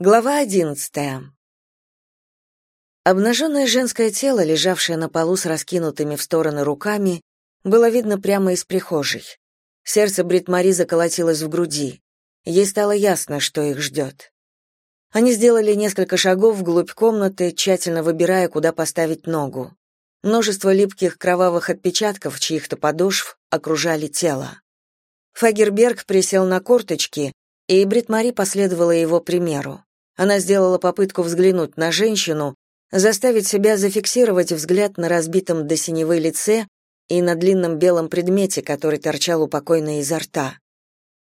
Глава одиннадцатая. Обнаженное женское тело, лежавшее на полу с раскинутыми в стороны руками, было видно прямо из прихожей. Сердце Брит-Мари заколотилось в груди. Ей стало ясно, что их ждет. Они сделали несколько шагов вглубь комнаты, тщательно выбирая, куда поставить ногу. Множество липких кровавых отпечатков чьих-то подошв окружали тело. Фагерберг присел на корточки, и Брит-Мари последовала его примеру. Она сделала попытку взглянуть на женщину, заставить себя зафиксировать взгляд на разбитом до синевы лице и на длинном белом предмете, который торчал у покойной изо рта.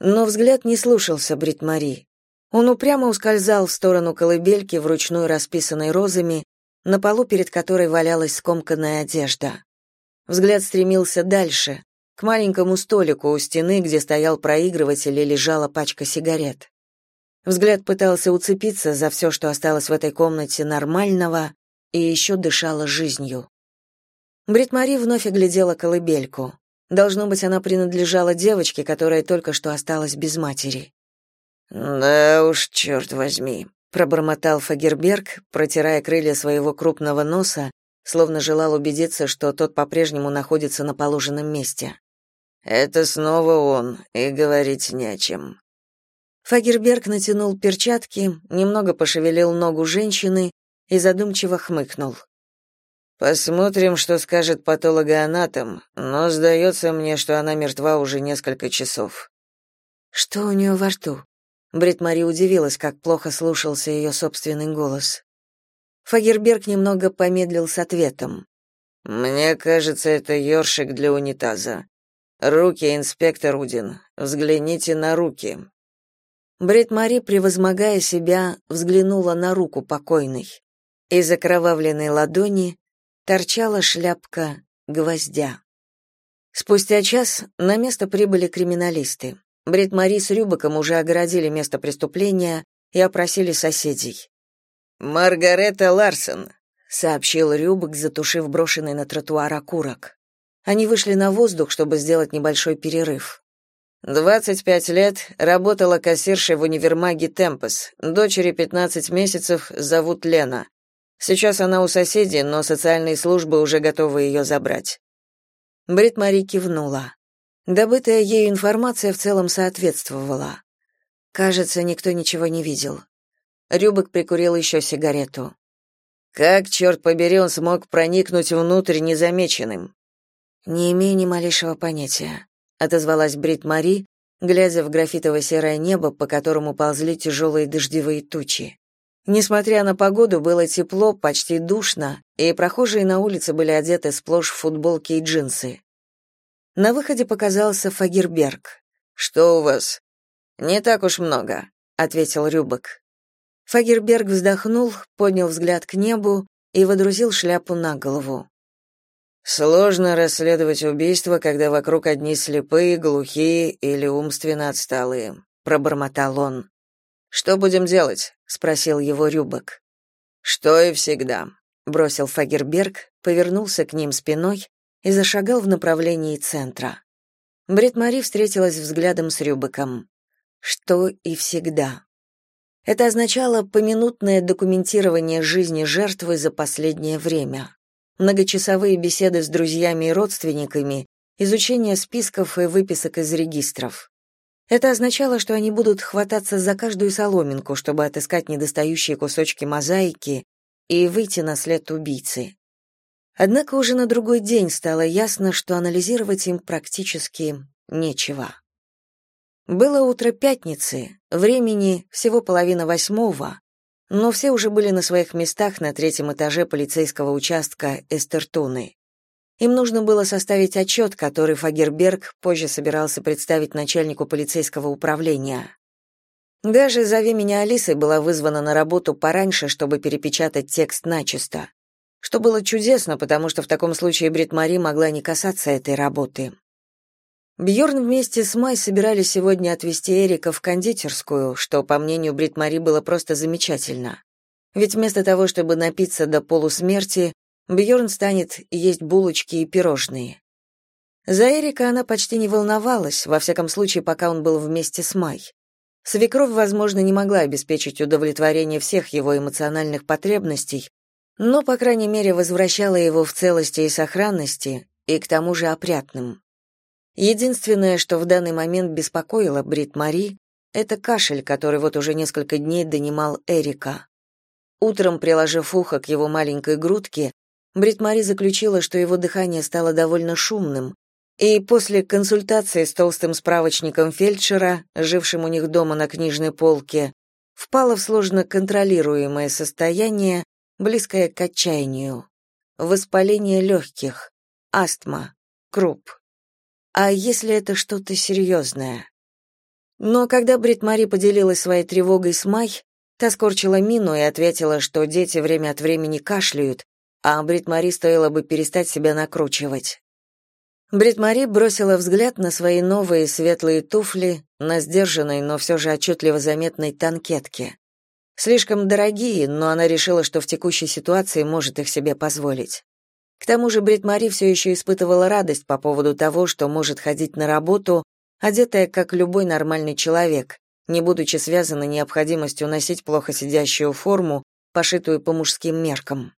Но взгляд не слушался Брит-Мари. Он упрямо ускользал в сторону колыбельки, вручную расписанной розами, на полу перед которой валялась скомканная одежда. Взгляд стремился дальше, к маленькому столику у стены, где стоял проигрыватель и лежала пачка сигарет. Взгляд пытался уцепиться за все, что осталось в этой комнате нормального, и еще дышала жизнью. Брит-Мари вновь оглядела колыбельку. Должно быть, она принадлежала девочке, которая только что осталась без матери. «Да уж, черт возьми», — пробормотал Фагерберг, протирая крылья своего крупного носа, словно желал убедиться, что тот по-прежнему находится на положенном месте. «Это снова он, и говорить не о чем. Фагерберг натянул перчатки, немного пошевелил ногу женщины и задумчиво хмыкнул. Посмотрим, что скажет патологоанатом, но сдается мне, что она мертва уже несколько часов. Что у нее во рту? Брит Мари удивилась, как плохо слушался ее собственный голос. Фагерберг немного помедлил с ответом. Мне кажется, это ёршик для унитаза. Руки, инспектор Удин. Взгляните на руки. Брит Мари, превозмогая себя, взглянула на руку покойной. Из окровавленной ладони торчала шляпка гвоздя. Спустя час на место прибыли криминалисты. Брит Мари с Рюбаком уже огородили место преступления и опросили соседей. «Маргарета Ларсон», — сообщил Рюбак, затушив брошенный на тротуар окурок. Они вышли на воздух, чтобы сделать небольшой перерыв. Двадцать пять лет, работала кассиршей в универмаге Темпос. Дочери пятнадцать месяцев, зовут Лена. Сейчас она у соседей, но социальные службы уже готовы ее забрать. Брит Мари кивнула. Добытая ею информация в целом соответствовала. Кажется, никто ничего не видел. Рюбок прикурил еще сигарету. Как, черт побери, он смог проникнуть внутрь незамеченным? Не имею ни малейшего понятия отозвалась Брит Мари, глядя в графитово-серое небо, по которому ползли тяжелые дождевые тучи. Несмотря на погоду, было тепло, почти душно, и прохожие на улице были одеты сплошь в футболки и джинсы. На выходе показался Фагерберг. «Что у вас?» «Не так уж много», — ответил Рюбок. Фагерберг вздохнул, поднял взгляд к небу и водрузил шляпу на голову. Сложно расследовать убийство, когда вокруг одни слепые, глухие или умственно отсталые, пробормотал он. Что будем делать? спросил его Рюбок. Что и всегда, бросил Фагерберг, повернулся к ним спиной и зашагал в направлении центра. Брит Мари встретилась взглядом с Рюбеком. Что и всегда. Это означало поминутное документирование жизни жертвы за последнее время многочасовые беседы с друзьями и родственниками, изучение списков и выписок из регистров. Это означало, что они будут хвататься за каждую соломинку, чтобы отыскать недостающие кусочки мозаики и выйти на след убийцы. Однако уже на другой день стало ясно, что анализировать им практически нечего. Было утро пятницы, времени всего половина восьмого, но все уже были на своих местах на третьем этаже полицейского участка Эстертуны. Им нужно было составить отчет, который Фагерберг позже собирался представить начальнику полицейского управления. Даже «Зови меня Алисой» была вызвана на работу пораньше, чтобы перепечатать текст начисто. Что было чудесно, потому что в таком случае Брит Мари могла не касаться этой работы. Бьорн вместе с Май собирались сегодня отвезти Эрика в кондитерскую, что, по мнению Брит Мари, было просто замечательно. Ведь вместо того, чтобы напиться до полусмерти, Бьорн станет есть булочки и пирожные. За Эрика она почти не волновалась, во всяком случае, пока он был вместе с Май. Свекровь, возможно, не могла обеспечить удовлетворение всех его эмоциональных потребностей, но, по крайней мере, возвращала его в целости и сохранности и к тому же опрятным. Единственное, что в данный момент беспокоило Брит Мари, это кашель, который вот уже несколько дней донимал Эрика. Утром, приложив ухо к его маленькой грудке, Брит Мари заключила, что его дыхание стало довольно шумным, и после консультации с толстым справочником фельдшера, жившим у них дома на книжной полке, впала в сложно контролируемое состояние, близкое к отчаянию. Воспаление легких, астма, круп. А если это что-то серьезное? Но когда Брит Мари поделилась своей тревогой с Май, та скорчила мину и ответила, что дети время от времени кашляют, а Брит Мари стоило бы перестать себя накручивать. Брит-Мари бросила взгляд на свои новые светлые туфли, на сдержанной, но все же отчетливо заметной танкетке. Слишком дорогие, но она решила, что в текущей ситуации может их себе позволить. К тому же Брит-Мари все еще испытывала радость по поводу того, что может ходить на работу, одетая как любой нормальный человек, не будучи связана необходимостью носить плохо сидящую форму, пошитую по мужским меркам.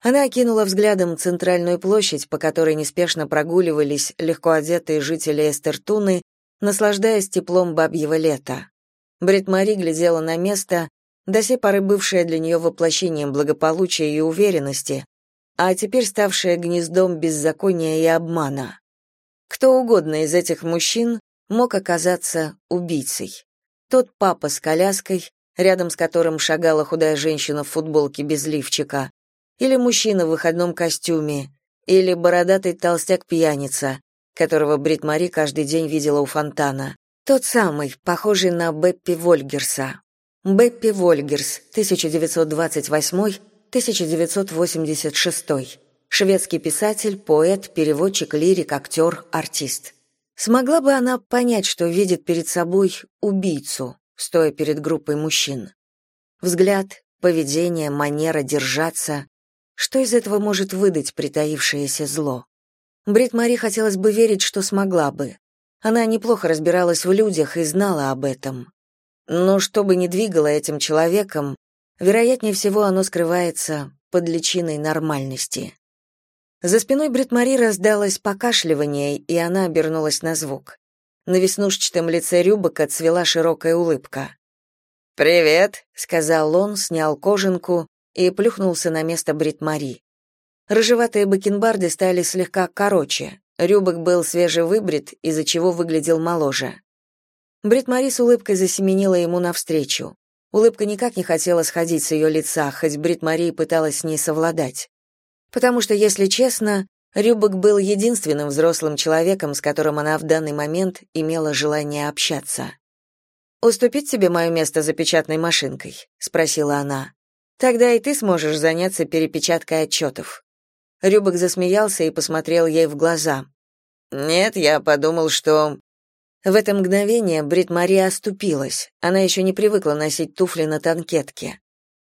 Она окинула взглядом центральную площадь, по которой неспешно прогуливались легко одетые жители Эстертуны, наслаждаясь теплом бабьего лета. Брит-Мари глядела на место, до сей поры бывшее для нее воплощением благополучия и уверенности, а теперь ставшее гнездом беззакония и обмана. Кто угодно из этих мужчин мог оказаться убийцей. Тот папа с коляской, рядом с которым шагала худая женщина в футболке без лифчика, или мужчина в выходном костюме, или бородатый толстяк-пьяница, которого Брит Мари каждый день видела у фонтана. Тот самый, похожий на Беппи Вольгерса. Беппи Вольгерс, 1928-1986. Шведский писатель, поэт, переводчик, лирик, актер, артист. Смогла бы она понять, что видит перед собой убийцу, стоя перед группой мужчин? Взгляд, поведение, манера держаться, что из этого может выдать притаившееся зло? Брит Мари хотелось бы верить, что смогла бы. Она неплохо разбиралась в людях и знала об этом. Но что бы ни двигало этим человеком, вероятнее всего оно скрывается под личиной нормальности. За спиной Брит Мари раздалось покашливание, и она обернулась на звук. На веснушчатом лице Рюбака цвела широкая улыбка. «Привет», — сказал он, снял кожанку и плюхнулся на место Брит-Мари. Рыжеватые бакенбарды стали слегка короче. Рюбок был свежевыбрит, из-за чего выглядел моложе. Брит-Мари с улыбкой засеменила ему навстречу. Улыбка никак не хотела сходить с ее лица, хоть Брит-Мари пыталась с ней совладать. Потому что, если честно, Рюбок был единственным взрослым человеком, с которым она в данный момент имела желание общаться. «Уступить тебе мое место за печатной машинкой?» — спросила она. Тогда и ты сможешь заняться перепечаткой отчетов». Рюбок засмеялся и посмотрел ей в глаза. «Нет, я подумал, что...» В это мгновение Брит Мария оступилась. Она еще не привыкла носить туфли на танкетке.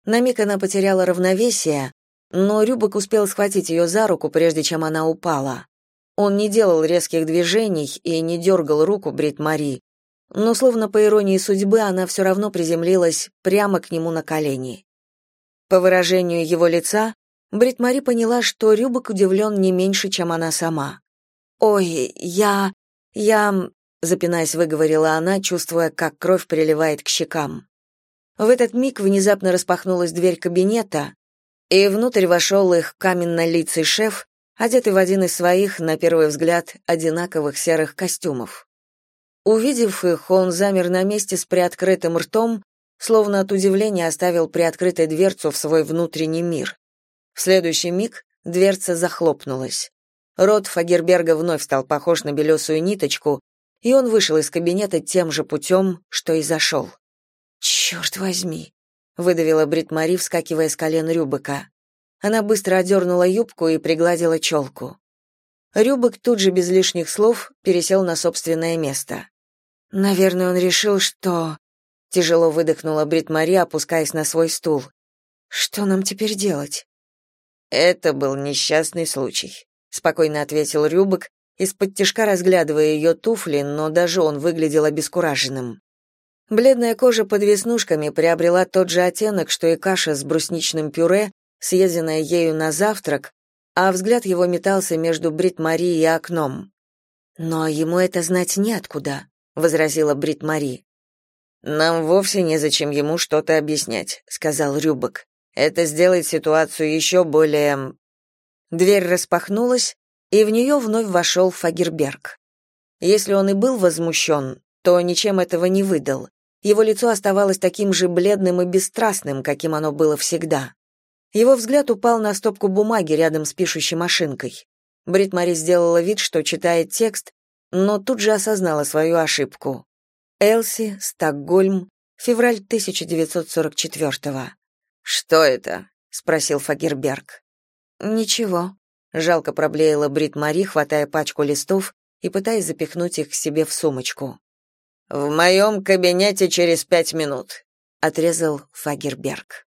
На миг она потеряла равновесие, но Рюбок успел схватить ее за руку, прежде чем она упала. Он не делал резких движений и не дергал руку Брит Мари, но, словно по иронии судьбы, она все равно приземлилась прямо к нему на колени. По выражению его лица, Брит-Мари поняла, что Рюбок удивлен не меньше, чем она сама. «Ой, я... я...» — запинаясь, выговорила она, чувствуя, как кровь приливает к щекам. В этот миг внезапно распахнулась дверь кабинета, и внутрь вошел их каменно-лицый шеф, одетый в один из своих, на первый взгляд, одинаковых серых костюмов. Увидев их, он замер на месте с приоткрытым ртом, словно от удивления оставил приоткрытой дверцу в свой внутренний мир. В следующий миг дверца захлопнулась. Рот Фагерберга вновь стал похож на белесую ниточку, и он вышел из кабинета тем же путем, что и зашел. «Черт возьми!» — выдавила Брит Мари, вскакивая с колен Рюбека. Она быстро одернула юбку и пригладила челку. Рюбек тут же без лишних слов пересел на собственное место. Наверное, он решил, что Тяжело выдохнула Брит Мари, опускаясь на свой стул. Что нам теперь делать? Это был несчастный случай, спокойно ответил Рюбок, из-под тишка разглядывая ее туфли, но даже он выглядел обескураженным. Бледная кожа под веснушками приобрела тот же оттенок, что и каша с брусничным пюре, съеденная ею на завтрак, а взгляд его метался между Брит-Мари и окном. «Но ему это знать неоткуда», — возразила Брит-Мари. «Нам вовсе незачем ему что-то объяснять», — сказал Рюбок. «Это сделает ситуацию еще более...» Дверь распахнулась, и в нее вновь вошел Фагерберг. Если он и был возмущен, то ничем этого не выдал. Его лицо оставалось таким же бледным и бесстрастным, каким оно было всегда. Его взгляд упал на стопку бумаги рядом с пишущей машинкой. Брит сделала вид, что читает текст, но тут же осознала свою ошибку. Элси, Стокгольм, февраль 1944-го. «Что это?» — спросил Фагерберг. «Ничего», — жалко проблеяла Брит Мари, хватая пачку листов и пытаясь запихнуть их себе в сумочку. «В моем кабинете через пять минут», — отрезал Фагерберг.